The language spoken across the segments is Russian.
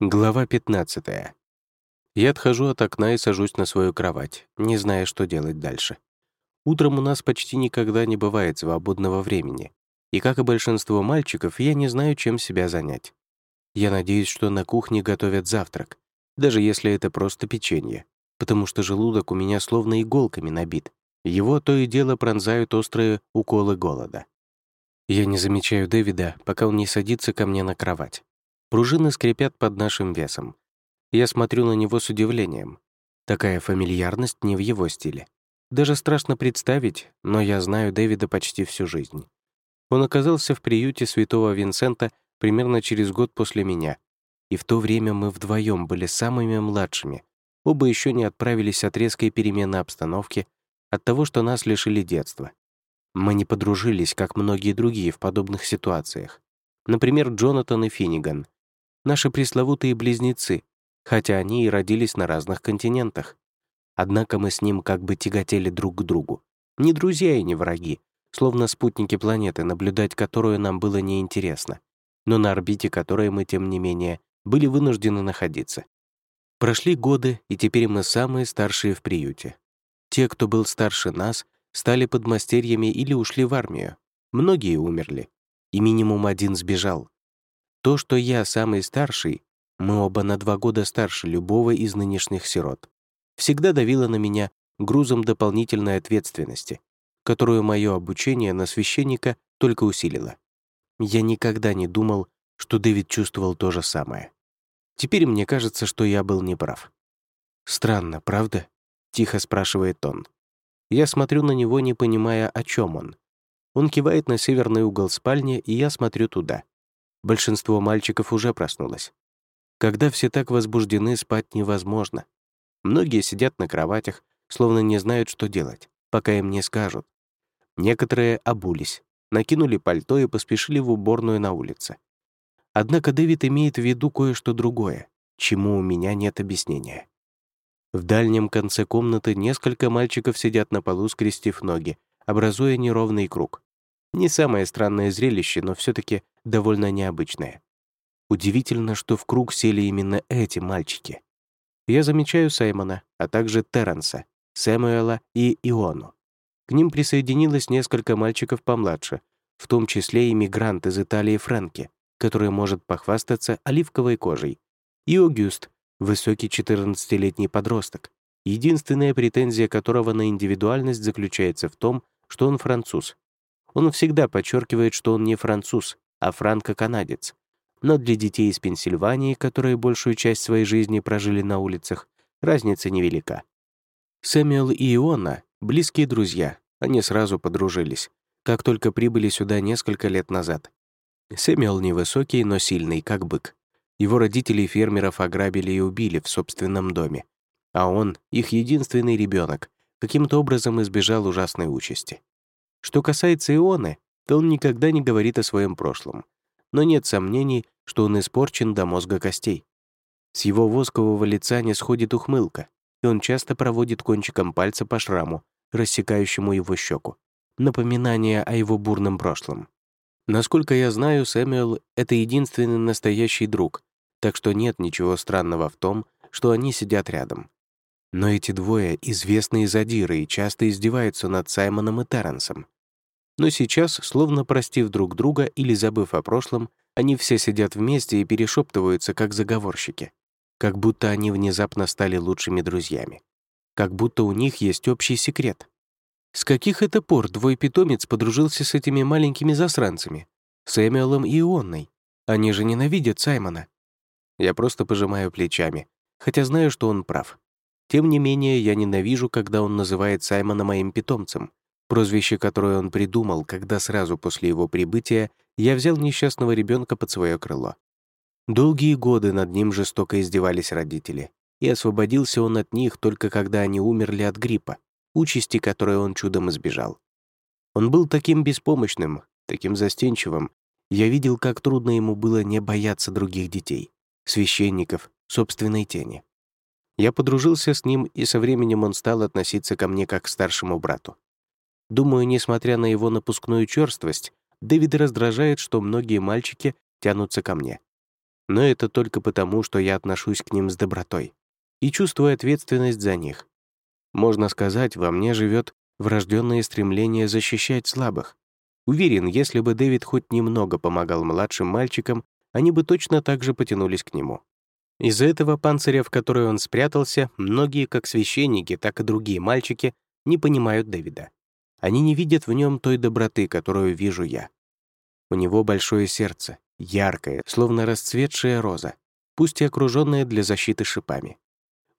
Глава 15. Я отхожу от окна и сажусь на свою кровать, не зная, что делать дальше. Утром у нас почти никогда не бывает свободного времени, и, как и большинство мальчиков, я не знаю, чем себя занять. Я надеюсь, что на кухне готовят завтрак, даже если это просто печенье, потому что желудок у меня словно иголками набит. Его то и дело пронзают острые уколы голода. Я не замечаю Дэвида, пока он не садится ко мне на кровать. Пружины скрипят под нашим весом. Я смотрю на него с удивлением. Такая фамильярность не в его стиле. Даже страшно представить, но я знаю Дэвида почти всю жизнь. Он оказался в приюте святого Винсента примерно через год после меня. И в то время мы вдвоем были самыми младшими. Оба еще не отправились от резкой перемены обстановки, от того, что нас лишили детства. Мы не подружились, как многие другие в подобных ситуациях. Например, Джонатан и Финниган — наши пресловутые близнецы, хотя они и родились на разных континентах. Однако мы с ним как бы тяготели друг к другу. Не друзья и не враги, словно спутники планеты, наблюдать которую нам было неинтересно, но на орбите которой мы, тем не менее, были вынуждены находиться. Прошли годы, и теперь мы самые старшие в приюте. Те, кто был старше нас, стали подмастерьями или ушли в армию. Многие умерли, и минимум один сбежал, то, что я самый старший, мы оба на два года старше любого из нынешних сирот, всегда давило на меня грузом дополнительной ответственности, которую мое обучение на священника только усилило. Я никогда не думал, что Дэвид чувствовал то же самое. Теперь мне кажется, что я был неправ. «Странно, правда?» — тихо спрашивает он. Я смотрю на него, не понимая, о чем он. Он кивает на северный угол спальни, и я смотрю туда. Большинство мальчиков уже проснулось. Когда все так возбуждены, спать невозможно. Многие сидят на кроватях, словно не знают, что делать, пока им не скажут. Некоторые обулись, накинули пальто и поспешили в уборную на улице. Однако Дэвид имеет в виду кое-что другое, чему у меня нет объяснения. В дальнем конце комнаты несколько мальчиков сидят на полу, скрестив ноги, образуя неровный круг. Не самое странное зрелище, но все таки довольно необычное. Удивительно, что в круг сели именно эти мальчики. Я замечаю Саймона, а также Терренса, Сэмуэла и Иону. К ним присоединилось несколько мальчиков помладше, в том числе иммигрант из Италии Фрэнки, который может похвастаться оливковой кожей, и Огюст, высокий 14-летний подросток, единственная претензия которого на индивидуальность заключается в том, что он француз, он всегда подчеркивает, что он не француз, а франко-канадец. Но для детей из Пенсильвании, которые большую часть своей жизни прожили на улицах, разница невелика. Сэмюэл и Иона — близкие друзья, они сразу подружились, как только прибыли сюда несколько лет назад. Сэмюэл невысокий, но сильный, как бык. Его родителей фермеров ограбили и убили в собственном доме. А он, их единственный ребенок, каким-то образом избежал ужасной участи. Что касается Ионы, то он никогда не говорит о своем прошлом. Но нет сомнений, что он испорчен до мозга костей. С его воскового лица не сходит ухмылка, и он часто проводит кончиком пальца по шраму, рассекающему его щеку. Напоминание о его бурном прошлом. Насколько я знаю, Сэмюэл — это единственный настоящий друг, так что нет ничего странного в том, что они сидят рядом. Но эти двое — известные задиры и часто издеваются над Саймоном и Терренсом. Но сейчас, словно простив друг друга или забыв о прошлом, они все сидят вместе и перешептываются, как заговорщики. Как будто они внезапно стали лучшими друзьями. Как будто у них есть общий секрет. С каких это пор двой питомец подружился с этими маленькими засранцами? Сэмюэлом и Ионной. Они же ненавидят Саймона. Я просто пожимаю плечами, хотя знаю, что он прав. Тем не менее, я ненавижу, когда он называет Саймона моим питомцем, прозвище, которое он придумал, когда сразу после его прибытия я взял несчастного ребенка под свое крыло. Долгие годы над ним жестоко издевались родители, и освободился он от них только когда они умерли от гриппа, участи которой он чудом избежал. Он был таким беспомощным, таким застенчивым. Я видел, как трудно ему было не бояться других детей, священников, собственной тени. Я подружился с ним, и со временем он стал относиться ко мне как к старшему брату. Думаю, несмотря на его напускную черствость, Дэвид раздражает, что многие мальчики тянутся ко мне. Но это только потому, что я отношусь к ним с добротой и чувствую ответственность за них. Можно сказать, во мне живет врожденное стремление защищать слабых. Уверен, если бы Дэвид хоть немного помогал младшим мальчикам, они бы точно так же потянулись к нему. Из-за этого панциря, в который он спрятался, многие, как священники, так и другие мальчики, не понимают Дэвида. Они не видят в нем той доброты, которую вижу я. У него большое сердце, яркое, словно расцветшая роза, пусть и окруженная для защиты шипами.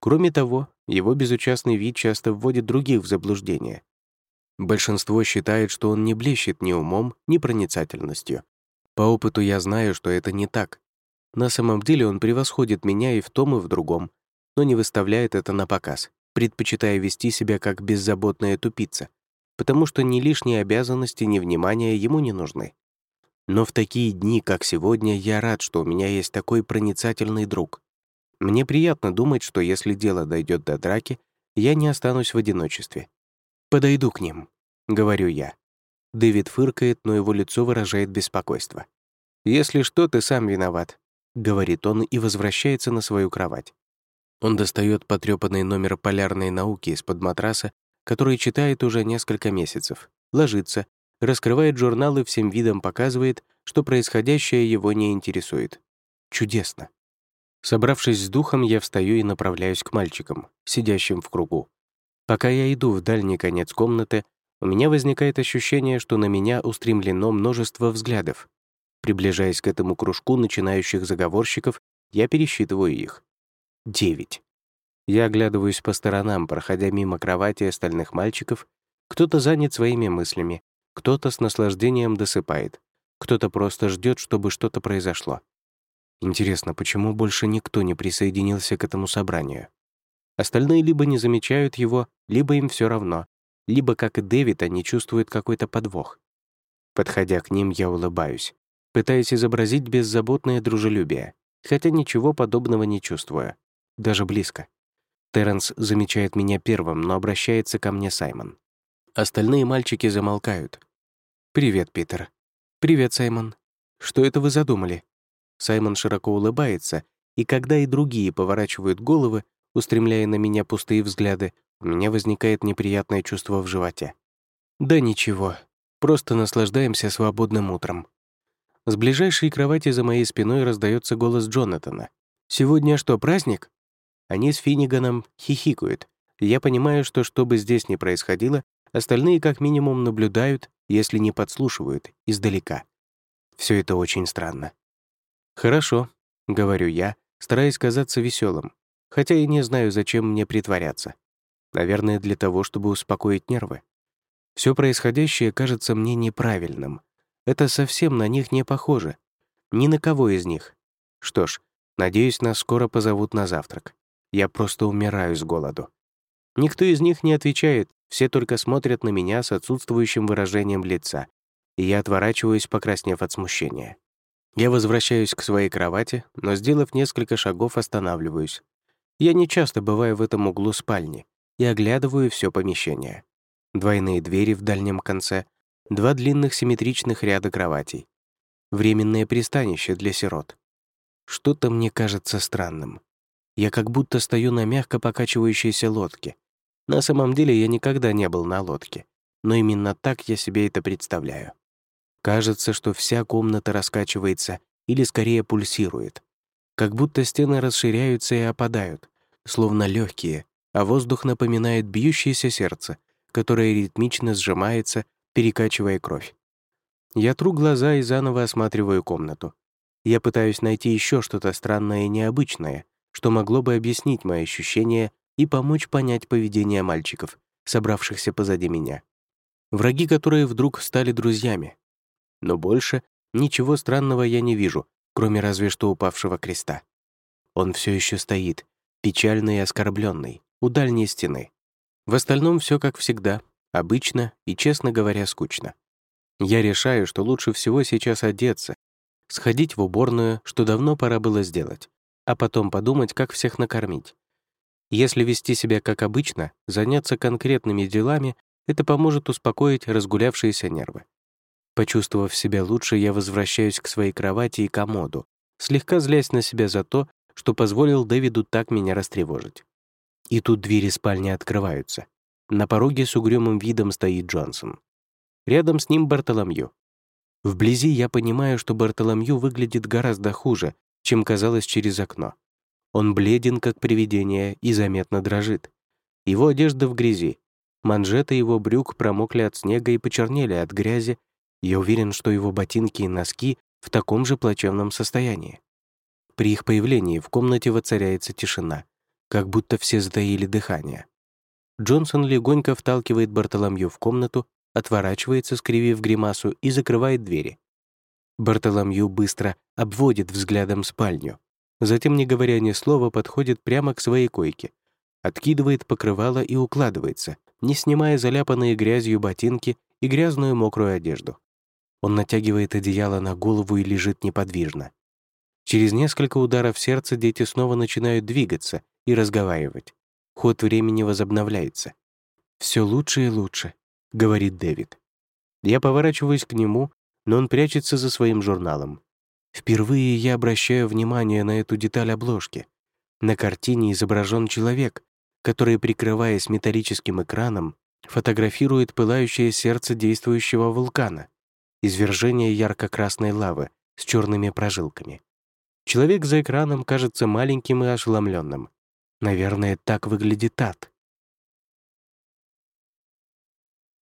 Кроме того, его безучастный вид часто вводит других в заблуждение. Большинство считает, что он не блещет ни умом, ни проницательностью. По опыту я знаю, что это не так. На самом деле он превосходит меня и в том, и в другом, но не выставляет это на показ, предпочитая вести себя как беззаботная тупица, потому что ни лишние обязанности, ни внимания ему не нужны. Но в такие дни, как сегодня, я рад, что у меня есть такой проницательный друг. Мне приятно думать, что если дело дойдет до драки, я не останусь в одиночестве. «Подойду к ним», — говорю я. Дэвид фыркает, но его лицо выражает беспокойство. «Если что, ты сам виноват», — говорит он и возвращается на свою кровать. Он достает потрёпанный номер полярной науки из-под матраса, который читает уже несколько месяцев, ложится, раскрывает журнал и всем видом показывает, что происходящее его не интересует. Чудесно. Собравшись с духом, я встаю и направляюсь к мальчикам, сидящим в кругу. Пока я иду в дальний конец комнаты, у меня возникает ощущение, что на меня устремлено множество взглядов. Приближаясь к этому кружку начинающих заговорщиков, я пересчитываю их. Девять. Я оглядываюсь по сторонам, проходя мимо кровати остальных мальчиков. Кто-то занят своими мыслями, кто-то с наслаждением досыпает, кто-то просто ждет, чтобы что-то произошло. Интересно, почему больше никто не присоединился к этому собранию? Остальные либо не замечают его, либо им все равно, либо, как и Дэвид, они чувствуют какой-то подвох. Подходя к ним, я улыбаюсь, пытаясь изобразить беззаботное дружелюбие, хотя ничего подобного не чувствую, даже близко. Терренс замечает меня первым, но обращается ко мне Саймон. Остальные мальчики замолкают. «Привет, Питер». «Привет, Саймон. Что это вы задумали?» Саймон широко улыбается, и когда и другие поворачивают головы, устремляя на меня пустые взгляды, у меня возникает неприятное чувство в животе. «Да ничего, просто наслаждаемся свободным утром». С ближайшей кровати за моей спиной раздается голос Джонатана. «Сегодня что, праздник?» Они с Финниганом хихикают. Я понимаю, что что бы здесь ни происходило, остальные как минимум наблюдают, если не подслушивают, издалека. Все это очень странно. «Хорошо», — говорю я, стараясь казаться веселым, хотя и не знаю, зачем мне притворяться. Наверное, для того, чтобы успокоить нервы. Все происходящее кажется мне неправильным. Это совсем на них не похоже. Ни на кого из них. Что ж, надеюсь, нас скоро позовут на завтрак. Я просто умираю с голоду. Никто из них не отвечает, все только смотрят на меня с отсутствующим выражением лица, и я отворачиваюсь, покраснев от смущения. Я возвращаюсь к своей кровати, но, сделав несколько шагов, останавливаюсь. Я не часто бываю в этом углу спальни и оглядываю все помещение. Двойные двери в дальнем конце, два длинных симметричных ряда кроватей. Временное пристанище для сирот. Что-то мне кажется странным. Я как будто стою на мягко покачивающейся лодке. На самом деле я никогда не был на лодке, но именно так я себе это представляю. Кажется, что вся комната раскачивается или скорее пульсирует. Как будто стены расширяются и опадают, словно легкие, а воздух напоминает бьющееся сердце, которое ритмично сжимается, перекачивая кровь. Я тру глаза и заново осматриваю комнату. Я пытаюсь найти еще что-то странное и необычное, что могло бы объяснить мои ощущения и помочь понять поведение мальчиков, собравшихся позади меня. Враги, которые вдруг стали друзьями, но больше ничего странного я не вижу, кроме разве что упавшего креста. Он все еще стоит, печальный и оскорбленный, у дальней стены. В остальном все как всегда, обычно и, честно говоря, скучно. Я решаю, что лучше всего сейчас одеться, сходить в уборную, что давно пора было сделать, а потом подумать, как всех накормить. Если вести себя как обычно, заняться конкретными делами, это поможет успокоить разгулявшиеся нервы. Почувствовав себя лучше, я возвращаюсь к своей кровати и комоду, слегка злясь на себя за то, что позволил Дэвиду так меня растревожить. И тут двери спальни открываются. На пороге с угрюмым видом стоит Джонсон. Рядом с ним Бартоломью. Вблизи я понимаю, что Бартоломью выглядит гораздо хуже, чем казалось через окно. Он бледен, как привидение, и заметно дрожит. Его одежда в грязи. Манжеты его брюк промокли от снега и почернели от грязи. Я уверен, что его ботинки и носки в таком же плачевном состоянии. При их появлении в комнате воцаряется тишина, как будто все затаили дыхание. Джонсон легонько вталкивает Бартоломью в комнату, отворачивается, скривив гримасу, и закрывает двери. Бартоломью быстро обводит взглядом спальню. Затем, не говоря ни слова, подходит прямо к своей койке, откидывает покрывало и укладывается, не снимая заляпанные грязью ботинки и грязную мокрую одежду. Он натягивает одеяло на голову и лежит неподвижно. Через несколько ударов сердца дети снова начинают двигаться и разговаривать. Ход времени возобновляется. «Все лучше и лучше», — говорит Дэвид. Я поворачиваюсь к нему, но он прячется за своим журналом. Впервые я обращаю внимание на эту деталь обложки. На картине изображен человек, который, прикрываясь металлическим экраном, фотографирует пылающее сердце действующего вулкана, извержение ярко-красной лавы с черными прожилками. Человек за экраном кажется маленьким и ошеломленным. Наверное, так выглядит ад.